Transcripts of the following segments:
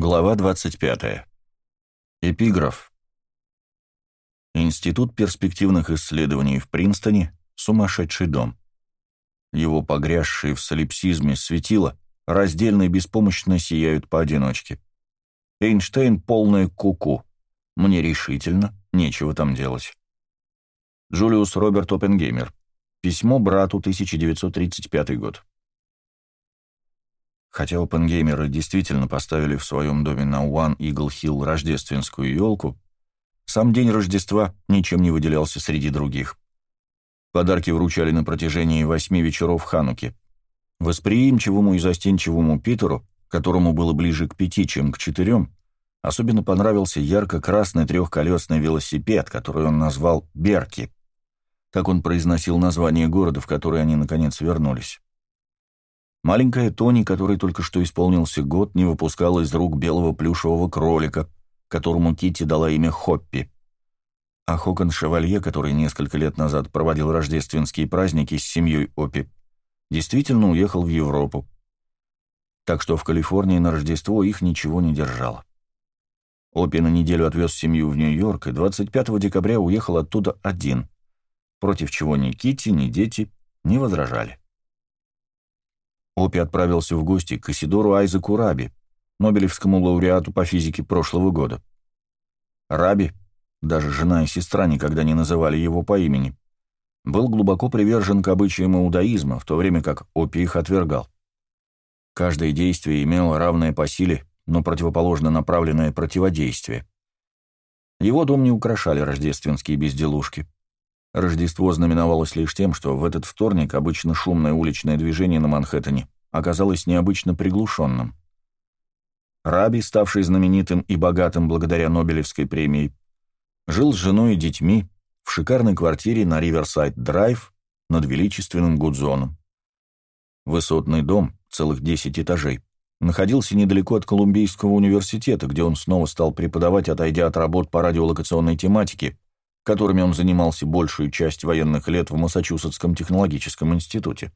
Глава 25. Эпиграф. Институт перспективных исследований в Принстоне – сумасшедший дом. Его погрязшие в солипсизме светила раздельно и беспомощно сияют поодиночке. Эйнштейн – полное куку. -ку. Мне решительно нечего там делать. Джулиус Роберт Оппенгеймер. Письмо брату, 1935 год. Хотя опенгеймеры действительно поставили в своем доме на One Eagle Hill рождественскую елку, сам день Рождества ничем не выделялся среди других. Подарки вручали на протяжении восьми вечеров Хануки. Восприимчивому и застенчивому Питеру, которому было ближе к пяти, чем к четырем, особенно понравился ярко-красный трехколесный велосипед, который он назвал «Берки». Так он произносил название города, в который они, наконец, вернулись. Маленькая Тони, которой только что исполнился год, не выпускала из рук белого плюшевого кролика, которому Китти дала имя Хоппи. А Хокон Шевалье, который несколько лет назад проводил рождественские праздники с семьей Опи, действительно уехал в Европу. Так что в Калифорнии на Рождество их ничего не держало. Опи на неделю отвез семью в Нью-Йорк и 25 декабря уехал оттуда один, против чего ни Китти, ни дети не возражали. Опи отправился в гости к Исидору Айзеку Раби, Нобелевскому лауреату по физике прошлого года. Раби, даже жена и сестра никогда не называли его по имени, был глубоко привержен к обычаям иудаизма, в то время как Опи их отвергал. Каждое действие имело равное по силе, но противоположно направленное противодействие. Его дом не украшали рождественские безделушки. Рождество знаменовалось лишь тем, что в этот вторник обычно шумное уличное движение на Манхэттене оказалось необычно приглушенным. Раби, ставший знаменитым и богатым благодаря Нобелевской премии, жил с женой и детьми в шикарной квартире на Риверсайд-драйв над величественным Гудзоном. Высотный дом, целых 10 этажей, находился недалеко от Колумбийского университета, где он снова стал преподавать, отойдя от работ по радиолокационной тематике, которыми он занимался большую часть военных лет в Массачусетском технологическом институте.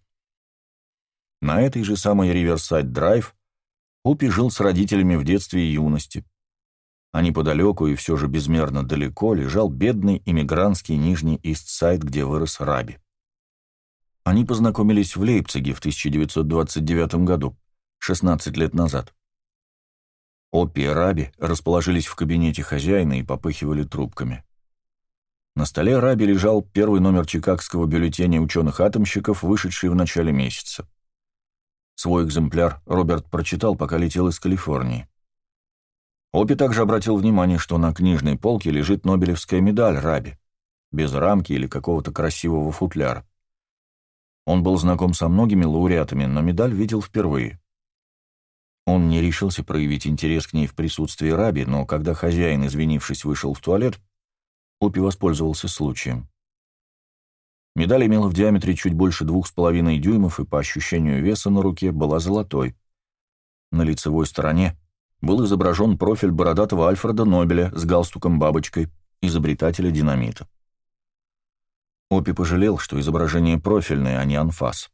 На этой же самой Риверсайд-драйв Упи жил с родителями в детстве и юности. А неподалеку и все же безмерно далеко лежал бедный иммигрантский Нижний Ист-Сайд, где вырос Раби. Они познакомились в Лейпциге в 1929 году, 16 лет назад. Оппи и Раби расположились в кабинете хозяина и попыхивали трубками. На столе Раби лежал первый номер чикагского бюллетеня ученых-атомщиков, вышедший в начале месяца. Свой экземпляр Роберт прочитал, пока летел из Калифорнии. Опи также обратил внимание, что на книжной полке лежит Нобелевская медаль Раби, без рамки или какого-то красивого футляра. Он был знаком со многими лауреатами, но медаль видел впервые. Он не решился проявить интерес к ней в присутствии Раби, но когда хозяин, извинившись, вышел в туалет, Опи воспользовался случаем. Медаль имела в диаметре чуть больше двух с половиной дюймов и по ощущению веса на руке была золотой. На лицевой стороне был изображен профиль бородатого Альфреда Нобеля с галстуком-бабочкой, изобретателя динамита. Опи пожалел, что изображение профильное, а не анфас.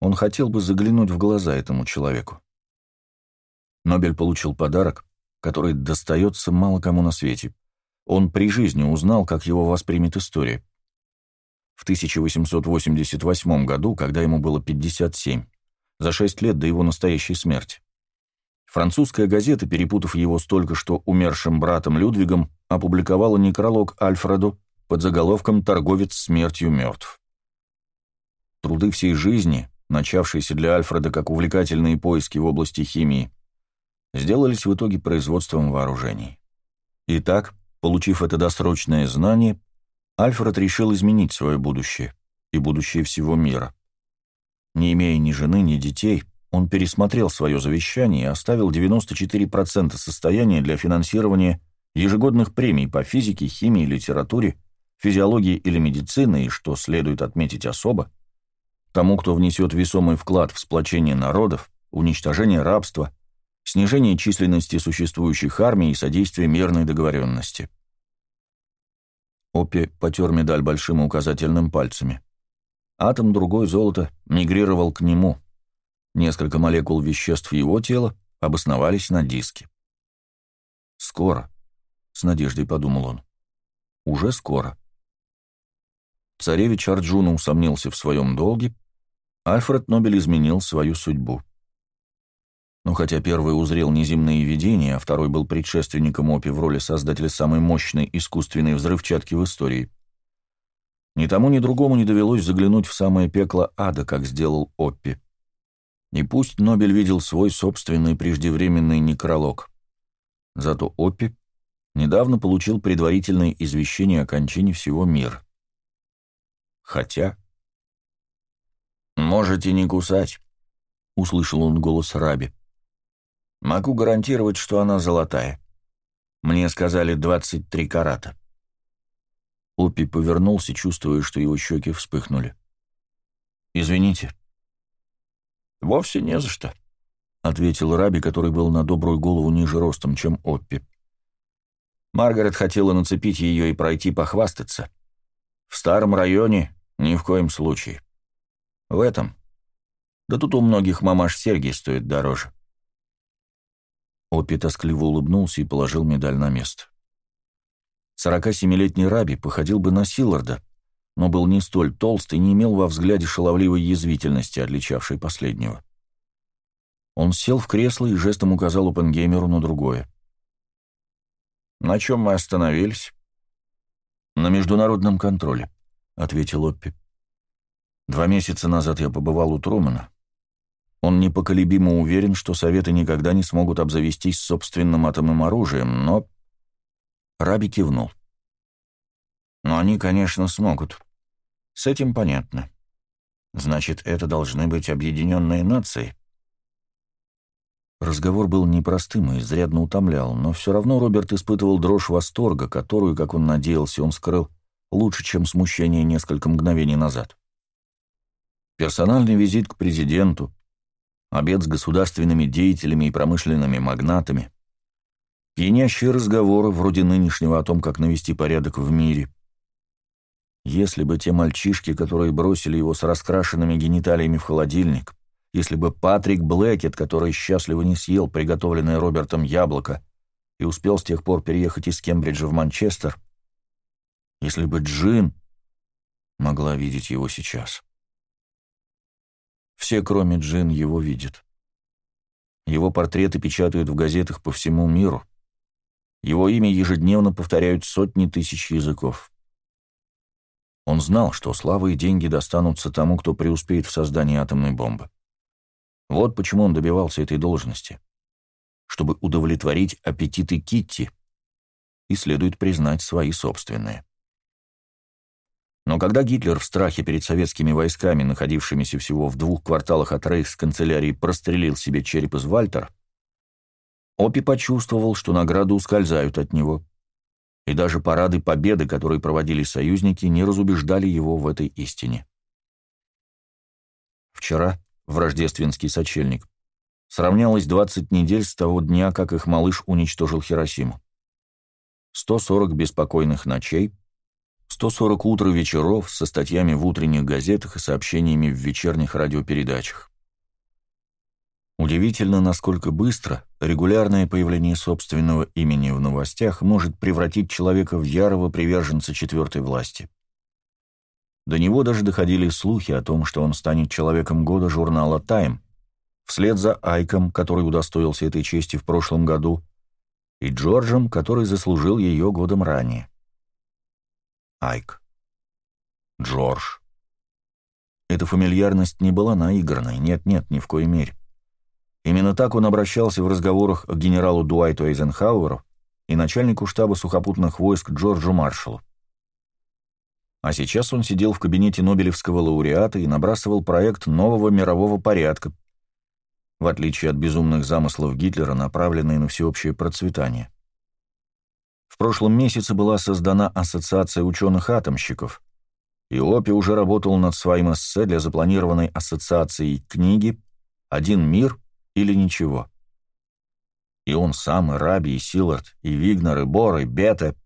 Он хотел бы заглянуть в глаза этому человеку. Нобель получил подарок, который достается мало кому на свете. Он при жизни узнал, как его воспримет история в 1888 году, когда ему было 57, за шесть лет до его настоящей смерти. Французская газета, перепутав его с только что умершим братом Людвигом, опубликовала некролог Альфреду под заголовком «Торговец смертью мертв». Труды всей жизни, начавшиеся для Альфреда как увлекательные поиски в области химии, сделались в итоге производством вооружений. Итак, получив это досрочное знание, Альфред решил изменить свое будущее и будущее всего мира. Не имея ни жены, ни детей, он пересмотрел свое завещание и оставил 94% состояния для финансирования ежегодных премий по физике, химии, литературе, физиологии или медицине, и, что следует отметить особо, тому, кто внесет весомый вклад в сплочение народов, уничтожение рабства, снижение численности существующих армий и содействие мирной договоренности. Оппи потер медаль большим и указательным пальцами. Атом другой золота мигрировал к нему. Несколько молекул веществ его тела обосновались на диске. Скоро, с надеждой подумал он. Уже скоро. Царевич Арджуна усомнился в своем долге, Альфред Нобель изменил свою судьбу. Но хотя первый узрел неземные видения, а второй был предшественником Опи в роли создателя самой мощной искусственной взрывчатки в истории, ни тому, ни другому не довелось заглянуть в самое пекло ада, как сделал Оппи. И пусть Нобель видел свой собственный преждевременный некролог. Зато Оппи недавно получил предварительное извещение о кончине всего мира. Хотя... «Можете не кусать», — услышал он голос Раби. Могу гарантировать, что она золотая. Мне сказали 23 карата. Опи повернулся, чувствуя, что его щеки вспыхнули. «Извините». «Вовсе не за что», — ответил Раби, который был на добрую голову ниже ростом, чем Оппи. Маргарет хотела нацепить ее и пройти похвастаться. В старом районе ни в коем случае. В этом. Да тут у многих мамаш серьги стоит дороже. Опи тоскливо улыбнулся и положил медаль на место. 47-летний Раби походил бы на Силларда, но был не столь толст и не имел во взгляде шаловливой язвительности, отличавшей последнего. Он сел в кресло и жестом указал Опенгеймеру на другое. «На чем мы остановились?» «На международном контроле», — ответил Оппи. «Два месяца назад я побывал у Трумана. Он непоколебимо уверен, что Советы никогда не смогут обзавестись собственным атомным оружием, но... Раби кивнул. Но они, конечно, смогут. С этим понятно. Значит, это должны быть объединенные нации. Разговор был непростым и изрядно утомлял, но все равно Роберт испытывал дрожь восторга, которую, как он надеялся, он скрыл лучше, чем смущение несколько мгновений назад. Персональный визит к президенту, обед с государственными деятелями и промышленными магнатами, пьянящие разговоры вроде нынешнего о том, как навести порядок в мире. Если бы те мальчишки, которые бросили его с раскрашенными гениталиями в холодильник, если бы Патрик Блэкет, который счастливо не съел приготовленное Робертом яблоко и успел с тех пор переехать из Кембриджа в Манчестер, если бы Джин могла видеть его сейчас. Все, кроме Джин, его видят. Его портреты печатают в газетах по всему миру. Его имя ежедневно повторяют сотни тысяч языков. Он знал, что слава и деньги достанутся тому, кто преуспеет в создании атомной бомбы. Вот почему он добивался этой должности. Чтобы удовлетворить аппетиты Китти, и следует признать свои собственные. Но когда Гитлер в страхе перед советскими войсками, находившимися всего в двух кварталах от рейхсканцелярии, прострелил себе череп из Вальтер, Опи почувствовал, что награды ускользают от него, и даже парады победы, которые проводили союзники, не разубеждали его в этой истине. Вчера, в рождественский сочельник, сравнялось 20 недель с того дня, как их малыш уничтожил Хиросиму. 140 беспокойных ночей — 140 утр и вечеров со статьями в утренних газетах и сообщениями в вечерних радиопередачах. Удивительно, насколько быстро регулярное появление собственного имени в новостях может превратить человека в ярого приверженца четвертой власти. До него даже доходили слухи о том, что он станет человеком года журнала «Тайм», вслед за Айком, который удостоился этой чести в прошлом году, и Джорджем, который заслужил ее годом ранее. Айк. Джордж. Эта фамильярность не была наигранной, нет-нет, ни в коей мере. Именно так он обращался в разговорах к генералу Дуайту Эйзенхауэру и начальнику штаба сухопутных войск Джорджу Маршалу. А сейчас он сидел в кабинете Нобелевского лауреата и набрасывал проект нового мирового порядка, в отличие от безумных замыслов Гитлера, направленные на всеобщее процветание. В прошлом месяце была создана Ассоциация ученых-атомщиков, и Опи уже работал над своим эссе для запланированной ассоциацией книги «Один мир или ничего». И он сам, и Раби, и Силард, и Вигнер, и Бор, и Бета,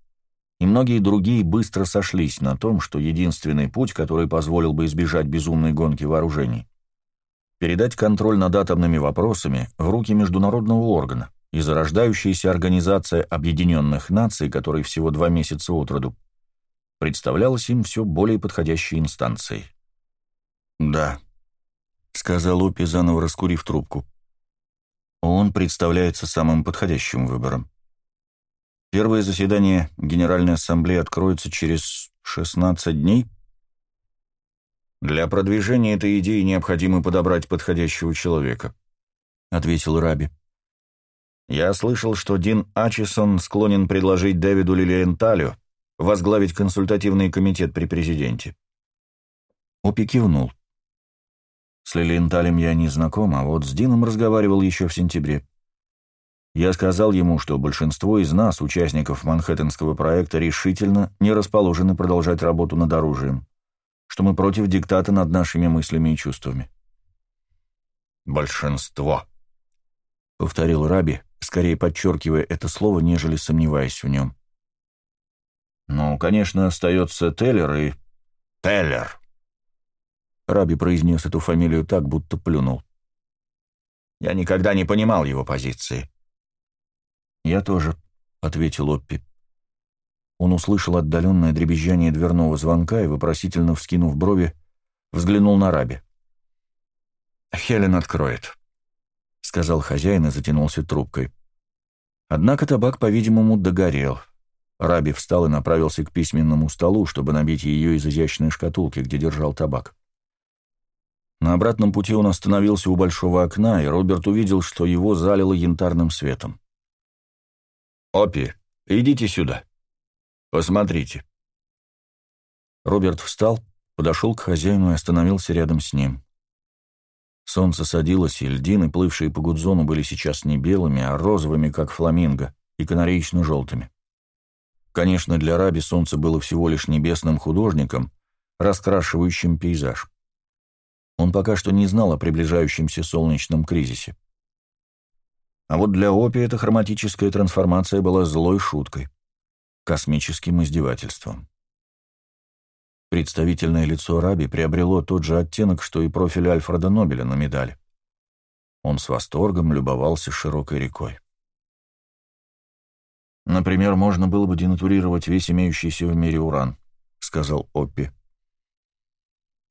и многие другие быстро сошлись на том, что единственный путь, который позволил бы избежать безумной гонки вооружений, передать контроль над атомными вопросами в руки международного органа — и зарождающаяся Организация Объединенных Наций, которой всего два месяца от роду, представлялась им все более подходящей инстанцией. «Да», — сказал Опи, заново раскурив трубку. «Он представляется самым подходящим выбором. Первое заседание Генеральной Ассамблеи откроется через 16 дней. Для продвижения этой идеи необходимо подобрать подходящего человека», — ответил Раби. «Я слышал, что Дин Ачисон склонен предложить Дэвиду Лилиенталю возглавить консультативный комитет при президенте». Опи кивнул. С Лилиенталем я не знаком, а вот с Дином разговаривал еще в сентябре. Я сказал ему, что большинство из нас, участников Манхэттенского проекта, решительно не расположены продолжать работу над оружием, что мы против диктата над нашими мыслями и чувствами. «Большинство», — повторил Раби, скорее подчеркивая это слово, нежели сомневаясь в нем. «Ну, конечно, остается Теллер и...» «Теллер», Раби произнес эту фамилию так, будто плюнул. «Я никогда не понимал его позиции». «Я тоже», — ответил Оппи. Он услышал отдаленное дребезжание дверного звонка и, вопросительно вскинув брови, взглянул на Раби. «Хелен откроет», — сказал хозяин и затянулся трубкой. Однако табак, по-видимому, догорел. Раби встал и направился к письменному столу, чтобы набить ее из изящной шкатулки, где держал табак. На обратном пути он остановился у большого окна, и Роберт увидел, что его залило янтарным светом. «Опи, идите сюда. Посмотрите». Роберт встал, подошел к хозяину и остановился рядом с ним. Солнце садилось, и льдины, плывшие по Гудзону, были сейчас не белыми, а розовыми, как фламинго, и канареечно-желтыми. Конечно, для Раби солнце было всего лишь небесным художником, раскрашивающим пейзаж. Он пока что не знал о приближающемся солнечном кризисе. А вот для Опи эта хроматическая трансформация была злой шуткой, космическим издевательством. Представительное лицо Раби приобрело тот же оттенок, что и профиль Альфреда Нобеля на медали. Он с восторгом любовался широкой рекой. «Например, можно было бы денатурировать весь имеющийся в мире уран», — сказал Оппи.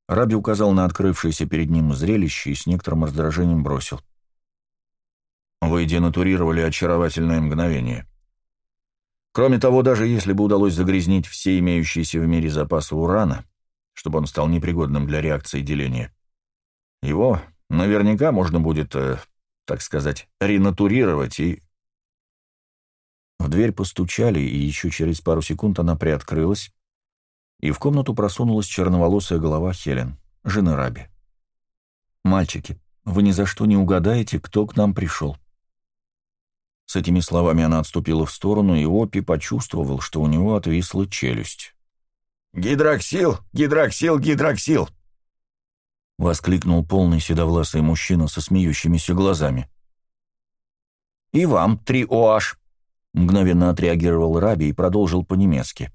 Раби указал на открывшееся перед ним зрелище и с некоторым раздражением бросил. «Вы денатурировали очаровательное мгновение. Кроме того, даже если бы удалось загрязнить все имеющиеся в мире запасы урана, чтобы он стал непригодным для реакции деления, его наверняка можно будет, э, так сказать, ренатурировать и...» В дверь постучали, и еще через пару секунд она приоткрылась, и в комнату просунулась черноволосая голова Хелен, жены Раби. «Мальчики, вы ни за что не угадаете, кто к нам пришел». С этими словами она отступила в сторону, и Опи почувствовал, что у него отвисла челюсть. «Гидроксил! Гидроксил! Гидроксил!» — воскликнул полный седовласый мужчина со смеющимися глазами. «И вам три OH!» — мгновенно отреагировал Раби и продолжил по-немецки.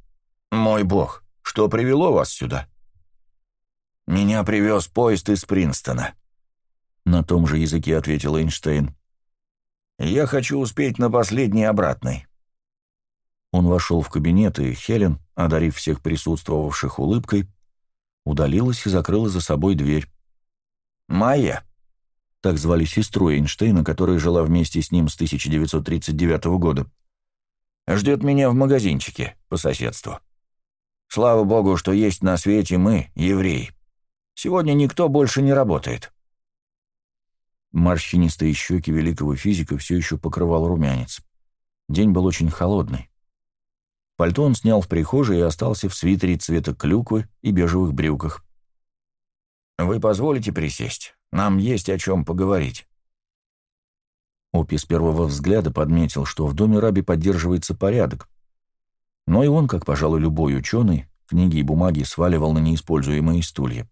«Мой бог, что привело вас сюда?» «Меня привез поезд из Принстона», — на том же языке ответил Эйнштейн. «Я хочу успеть на последний обратный». Он вошел в кабинет, и Хелен, одарив всех присутствовавших улыбкой, удалилась и закрыла за собой дверь. «Майя», так звали сестру Эйнштейна, которая жила вместе с ним с 1939 года, ждет меня в магазинчике по соседству. Слава богу, что есть на свете мы, евреи. Сегодня никто больше не работает. Морщинистые щеки великого физика все еще покрывал румянец. День был очень холодный. Пальто он снял в прихожей и остался в свитере цвета клюквы и бежевых брюках. «Вы позволите присесть? Нам есть о чем поговорить». Опи с первого взгляда подметил, что в доме Раби поддерживается порядок, но и он, как, пожалуй, любой ученый, книги и бумаги сваливал на неиспользуемые стулья.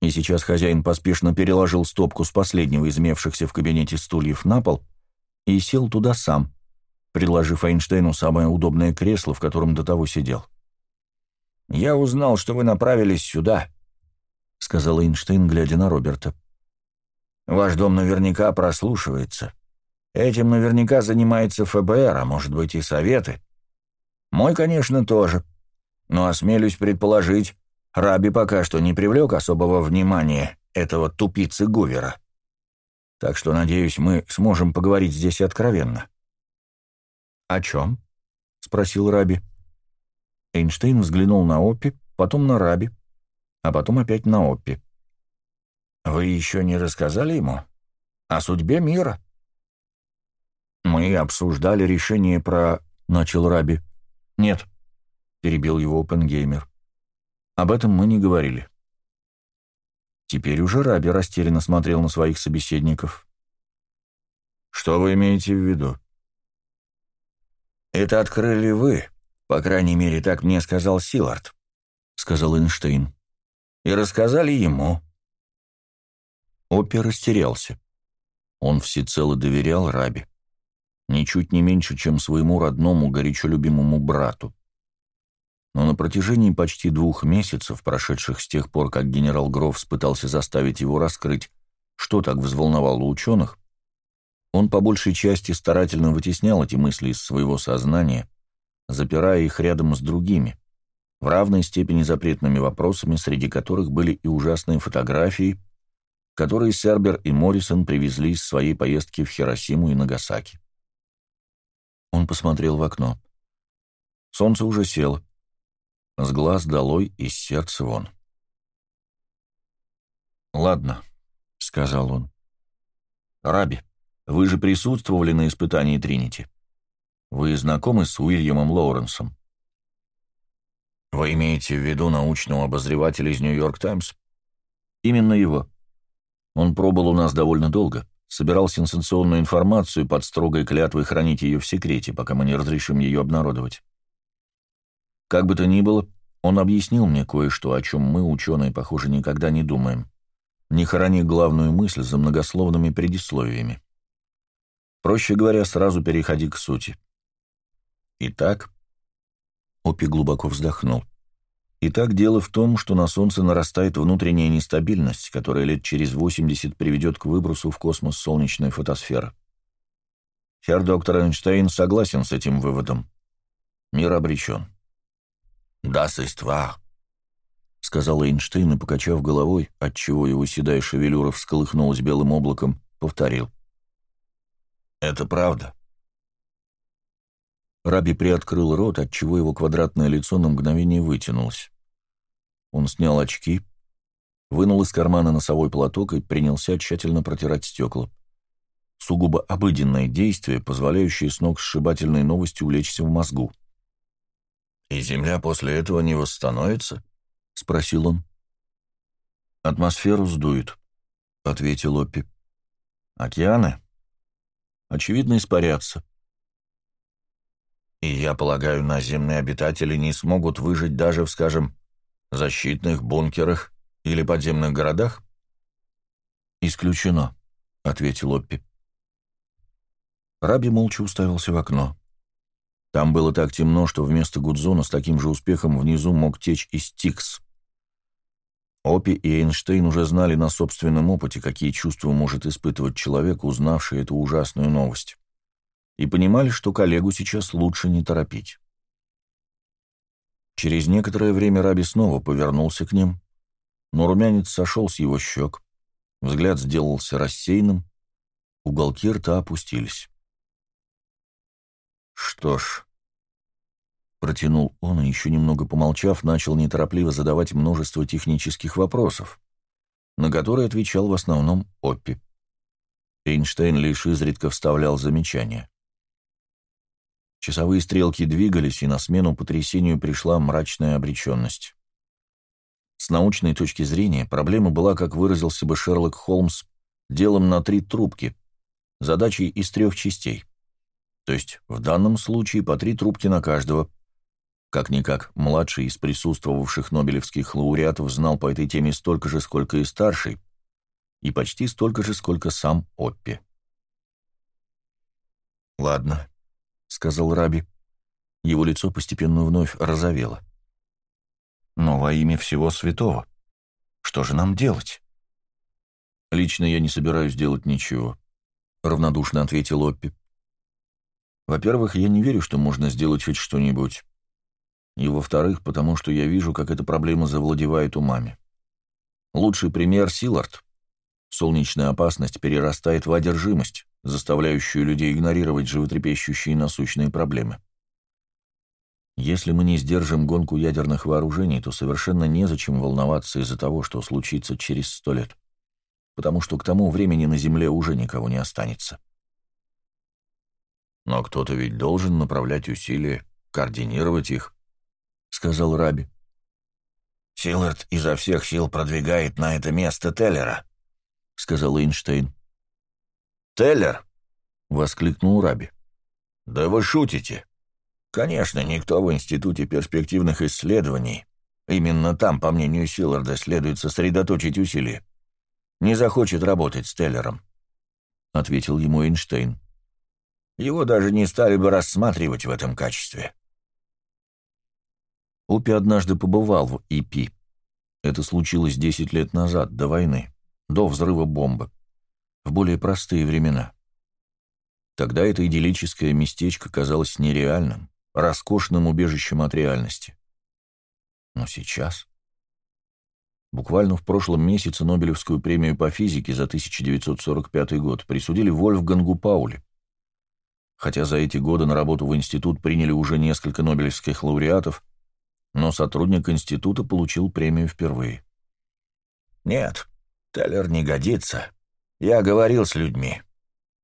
И сейчас хозяин поспешно переложил стопку с последнего из имевшихся в кабинете стульев на пол и сел туда сам, предложив Эйнштейну самое удобное кресло, в котором до того сидел. «Я узнал, что вы направились сюда», — сказал Эйнштейн, глядя на Роберта. «Ваш дом наверняка прослушивается. Этим наверняка занимается ФБР, а может быть и Советы. Мой, конечно, тоже. Но осмелюсь предположить, Раби пока что не привлек особого внимания этого тупицы Гувера. Так что, надеюсь, мы сможем поговорить здесь откровенно. «О чем?» — спросил Раби. Эйнштейн взглянул на Оппи, потом на Раби, а потом опять на Оппи. «Вы еще не рассказали ему о судьбе мира?» «Мы обсуждали решение про...» — начал Раби. «Нет», — перебил его Опенгеймер. «Об этом мы не говорили». Теперь уже Раби растерянно смотрел на своих собеседников. «Что вы имеете в виду?» «Это открыли вы, по крайней мере, так мне сказал Силард», — сказал Эйнштейн. «И рассказали ему». Опер растерялся. Он всецело доверял Раби. Ничуть не меньше, чем своему родному, горячо любимому брату. Но на протяжении почти двух месяцев, прошедших с тех пор, как генерал Грофс пытался заставить его раскрыть, что так взволновало ученых, он по большей части старательно вытеснял эти мысли из своего сознания, запирая их рядом с другими, в равной степени запретными вопросами, среди которых были и ужасные фотографии, которые Сербер и Моррисон привезли из своей поездки в Хиросиму и Нагасаки. Он посмотрел в окно. Солнце уже село. С глаз долой, из сердца вон. «Ладно», — сказал он. «Раби, вы же присутствовали на испытании Тринити. Вы знакомы с Уильямом Лоуренсом?» «Вы имеете в виду научного обозревателя из Нью-Йорк Таймс?» «Именно его. Он пробыл у нас довольно долго, собирал сенсационную информацию под строгой клятвой хранить ее в секрете, пока мы не разрешим ее обнародовать. Как бы то ни было, он объяснил мне кое-что, о чем мы, ученые, похоже, никогда не думаем, не храни главную мысль за многословными предисловиями. Проще говоря, сразу переходи к сути. Итак, Опи глубоко вздохнул. Итак, дело в том, что на Солнце нарастает внутренняя нестабильность, которая лет через 80 приведет к выбросу в космос солнечной фотосферы. Хер доктор Эйнштейн согласен с этим выводом. Мир обречен. «Das ist wahr», — сказал Эйнштейн и, покачав головой, отчего его седая шевелюра всколыхнулась белым облаком, повторил. «Это правда». Раби приоткрыл рот, отчего его квадратное лицо на мгновение вытянулось. Он снял очки, вынул из кармана носовой платок и принялся тщательно протирать стекла. Сугубо обыденное действие, позволяющее с ног сшибательной новостью улечься в мозгу. «И Земля после этого не восстановится?» — спросил он. «Атмосферу сдует», — ответил Оппи. «Океаны?» «Очевидно, испарятся». «И я полагаю, наземные обитатели не смогут выжить даже в, скажем, защитных бункерах или подземных городах?» «Исключено», — ответил Оппи. Раби молча уставился в окно. Там было так темно, что вместо Гудзона с таким же успехом внизу мог течь и Стикс. Опи и Эйнштейн уже знали на собственном опыте, какие чувства может испытывать человек, узнавший эту ужасную новость, и понимали, что коллегу сейчас лучше не торопить. Через некоторое время Раби снова повернулся к ним, но румянец сошел с его щек, взгляд сделался рассеянным, уголки рта опустились. «Что ж...» Протянул он и, еще немного помолчав, начал неторопливо задавать множество технических вопросов, на которые отвечал в основном Оппи. Эйнштейн лишь изредка вставлял замечания. Часовые стрелки двигались, и на смену потрясению пришла мрачная обреченность. С научной точки зрения проблема была, как выразился бы Шерлок Холмс, делом на три трубки, задачей из трех частей. То есть в данном случае по три трубки на каждого. Как-никак, младший из присутствовавших нобелевских лауреатов знал по этой теме столько же, сколько и старший, и почти столько же, сколько сам Оппи. «Ладно», — сказал Раби. Его лицо постепенно вновь розовело. «Но во имя всего святого, что же нам делать?» «Лично я не собираюсь делать ничего», — равнодушно ответил Оппи. «Во-первых, я не верю, что можно сделать хоть что-нибудь. И во-вторых, потому что я вижу, как эта проблема завладевает умами. Лучший пример — Силард. Солнечная опасность перерастает в одержимость, заставляющую людей игнорировать животрепещущие насущные проблемы. Если мы не сдержим гонку ядерных вооружений, то совершенно незачем волноваться из-за того, что случится через сто лет, потому что к тому времени на Земле уже никого не останется. «Но кто-то ведь должен направлять усилия, координировать их», — сказал Раби. «Силард изо всех сил продвигает на это место Теллера», — сказал Эйнштейн. «Теллер?» — воскликнул Раби. «Да вы шутите. Конечно, никто в Институте перспективных исследований, именно там, по мнению Силарда, следует сосредоточить усилия, не захочет работать с Теллером», — ответил ему Эйнштейн. «Его даже не стали бы рассматривать в этом качестве». Опи однажды побывал в ИПИ. Это случилось 10 лет назад, до войны, до взрыва бомбы, в более простые времена. Тогда это идиллическое местечко казалось нереальным, роскошным убежищем от реальности. Но сейчас... Буквально в прошлом месяце Нобелевскую премию по физике за 1945 год присудили Вольфгангу Пауле. Хотя за эти годы на работу в институт приняли уже несколько нобелевских лауреатов, но сотрудник института получил премию впервые. «Нет, Теллер не годится. Я говорил с людьми.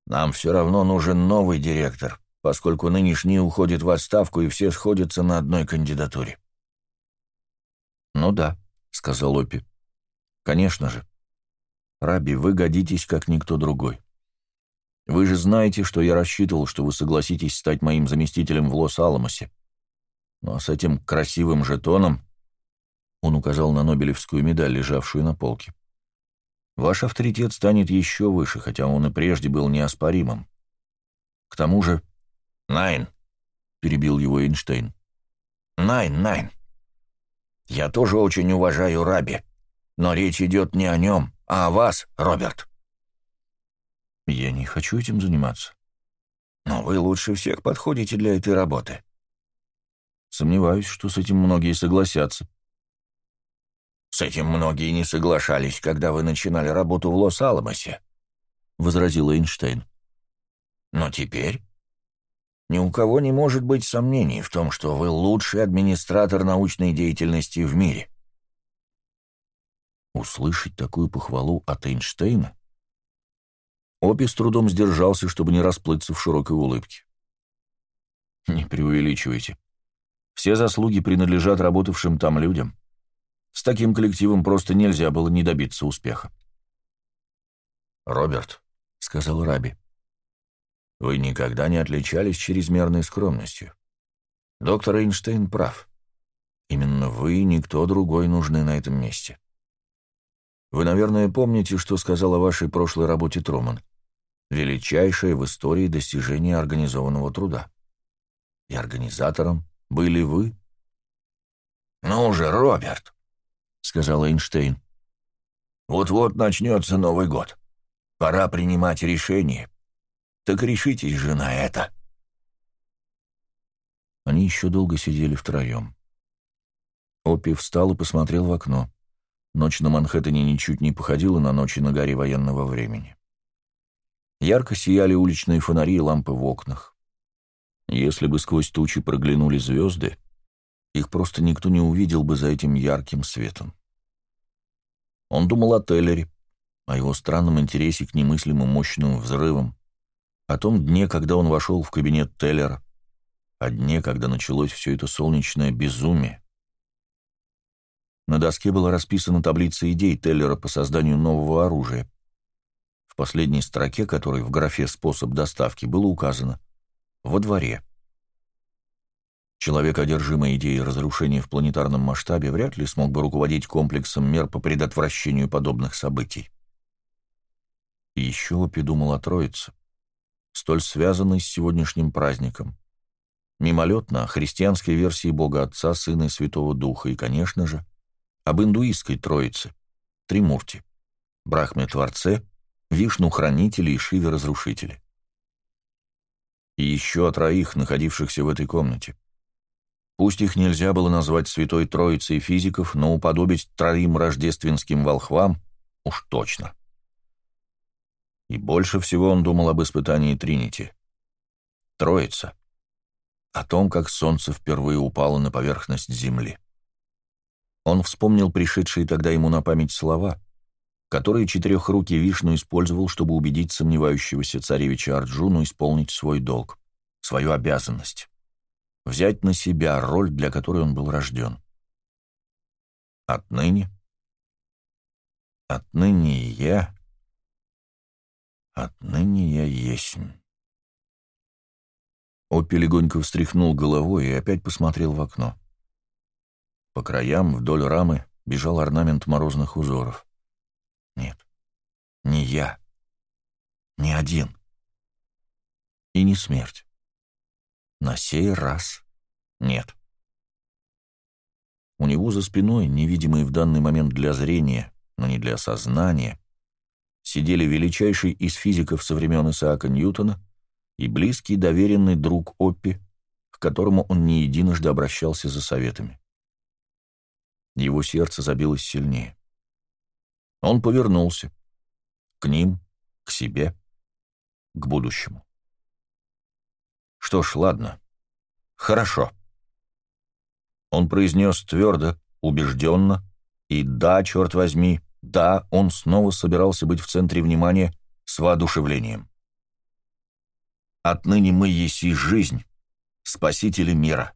Нам все равно нужен новый директор, поскольку нынешний уходит в отставку, и все сходятся на одной кандидатуре». «Ну да», — сказал Опи. «Конечно же. Раби, вы годитесь, как никто другой. Вы же знаете, что я рассчитывал, что вы согласитесь стать моим заместителем в Лос-Аламосе. Но с этим красивым жетоном, он указал на Нобелевскую медаль, лежавшую на полке, ваш авторитет станет еще выше, хотя он и прежде был неоспоримым. К тому же... «Nein», — перебил его Эйнштейн. «Nein, Nein. Я тоже очень уважаю Раби, но речь идет не о нем, а о вас, Роберт». «Я не хочу этим заниматься». «Но вы лучше всех подходите для этой работы. Сомневаюсь, что с этим многие согласятся. «С этим многие не соглашались, когда вы начинали работу в Лос-Аламосе», — возразил Эйнштейн. «Но теперь ни у кого не может быть сомнений в том, что вы лучший администратор научной деятельности в мире». Услышать такую похвалу от Эйнштейна? Опи с трудом сдержался, чтобы не расплыться в широкой улыбке. Не преувеличивайте. Все заслуги принадлежат работавшим там людям. С таким коллективом просто нельзя было не добиться успеха. «Роберт», — сказал Раби, — «вы никогда не отличались чрезмерной скромностью. Доктор Эйнштейн прав. Именно вы и никто другой нужны на этом месте. Вы, наверное, помните, что сказал о вашей прошлой работе Труман. Величайшее в истории достижение организованного труда. И организатором были вы?» «Ну же, Роберт», — сказал Эйнштейн. «Вот-вот начнется Новый год. Пора принимать решение. Так решитесь же на это». Они еще долго сидели втроем. Оппи встал и посмотрел в окно. Ночь на Манхэттене ничуть не походила на ночи на горе военного времени. Ярко сияли уличные фонари и лампы в окнах. Если бы сквозь тучи проглянули звезды, их просто никто не увидел бы за этим ярким светом. Он думал о Теллере, о его странном интересе к немыслимым мощным взрывам, о том дне, когда он вошел в кабинет Теллера, о дне, когда началось все это солнечное безумие. На доске была расписана таблица идей Теллера по созданию нового оружия. В последней строке, которой в графе «Способ доставки» было указано во дворе. Человек, одержимый идеей разрушения в планетарном масштабе, вряд ли смог бы руководить комплексом мер по предотвращению подобных событий. И еще Опи думал о Троице, столь связанной с сегодняшним праздником. Мимолетно о христианской версии Бога Отца, Сына и Святого Духа, и, конечно же, об индуистской Троице, Тримурти, Брахме-Творце, Вишну-хранители и Шиве-разрушители. И еще о троих, находившихся в этой комнате. Пусть их нельзя было назвать Святой Троицей физиков, но уподобить троим рождественским волхвам уж точно. И больше всего он думал об испытании Тринити. Троица. О том, как солнце впервые упало на поверхность Земли. Он вспомнил пришедшие тогда ему на память слова, которые четырехрукий Вишну использовал, чтобы убедить сомневающегося царевича Арджуну исполнить свой долг, свою обязанность взять на себя роль, для которой он был рожден. Отныне, отныне я, отныне я есть. Оппи легонько встряхнул головой и опять посмотрел в окно. По краям, вдоль рамы, бежал орнамент морозных узоров. Нет, не я, не один. И не смерть. На сей раз нет. У него за спиной, невидимые в данный момент для зрения, но не для сознания, сидели величайший из физиков со времен Исаака Ньютона и близкий доверенный друг Оппи, к которому он не единожды обращался за советами. Его сердце забилось сильнее. Он повернулся. К ним, к себе, к будущему. Что ж, ладно. Хорошо. Он произнес твердо, убежденно, и да, черт возьми, да, он снова собирался быть в центре внимания с воодушевлением. Отныне мы есть и жизнь, спасители мира.